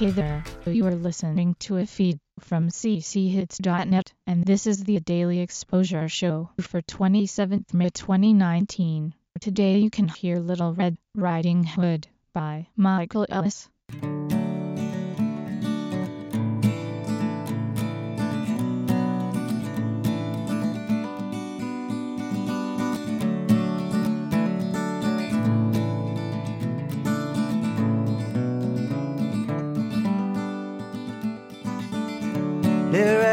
Hey there, you are listening to a feed from cchits.net, and this is the Daily Exposure Show for 27th May 2019. Today you can hear Little Red Riding Hood by Michael Ellis.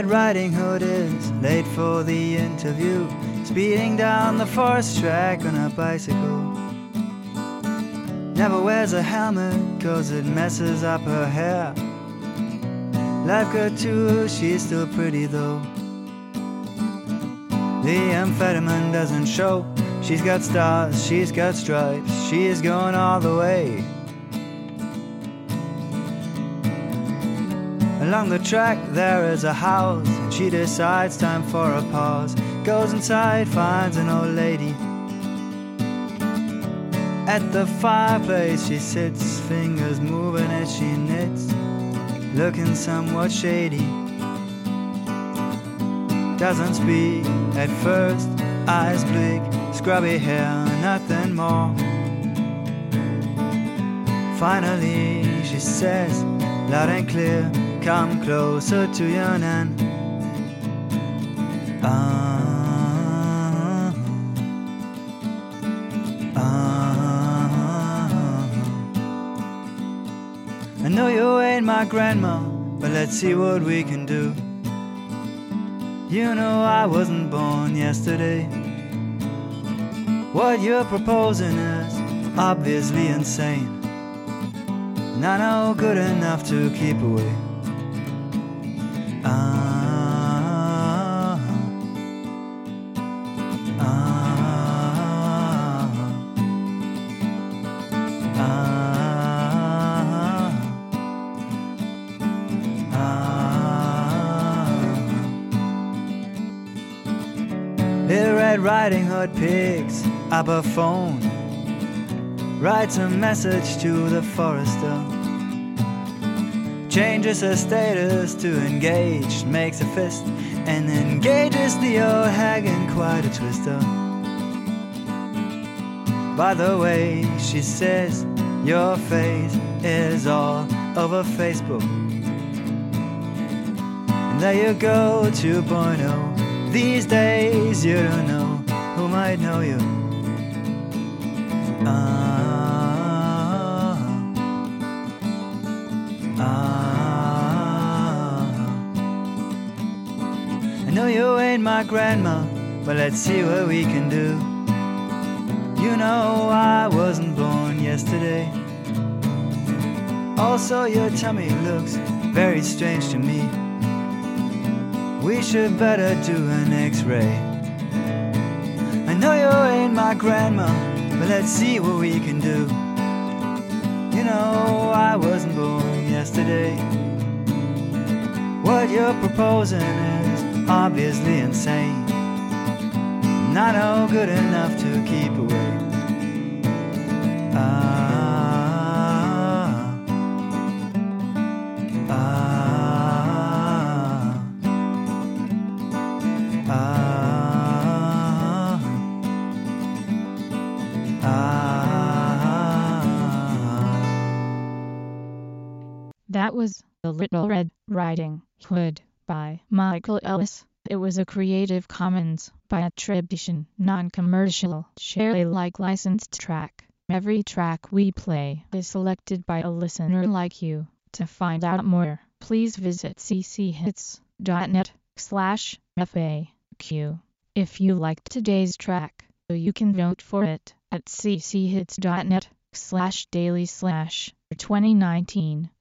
Red Riding Hood is late for the interview, speeding down the forest track on a bicycle. Never wears a helmet, cause it messes up her hair. Life good too, she's still pretty though. The amphetamine doesn't show. She's got stars, she's got stripes, she's going all the way. Along the track there is a house, and she decides time for a pause. Goes inside, finds an old lady. At the fireplace she sits, fingers moving as she knits, looking somewhat shady. Doesn't speak at first, eyes bleak, scrubby hair, nothing more. Finally she says, loud and clear, come closer to your nan. Ah, ah. I know you ain't my grandma, but let's see what we can do. You know I wasn't born yesterday. What you're proposing is obviously insane. I know good enough to keep away. Riding Hood picks up a phone, writes a message to the forester changes her status to engaged, makes a fist, and engages the old hag in quite a twister. By the way, she says, your face is all over Facebook. And there you go, 2.0. These days, you don't know who might know you. Ah, my grandma, but let's see what we can do. You know I wasn't born yesterday. Also, your tummy looks very strange to me. We should better do an x ray. I know you ain't my grandma, but let's see what we can do. You know, I wasn't born yesterday. What you're proposing is obviously insane. Not no good enough to keep away. Ah, ah, ah. That was The Little Red Riding Hood by Michael Ellis. It was a Creative Commons by attribution, non-commercial, share Alike licensed track. Every track we play is selected by a listener like you. To find out more, please visit cchits.net slash FAQ. If you liked today's track, you can vote for it at cchits.net slash daily slash 2019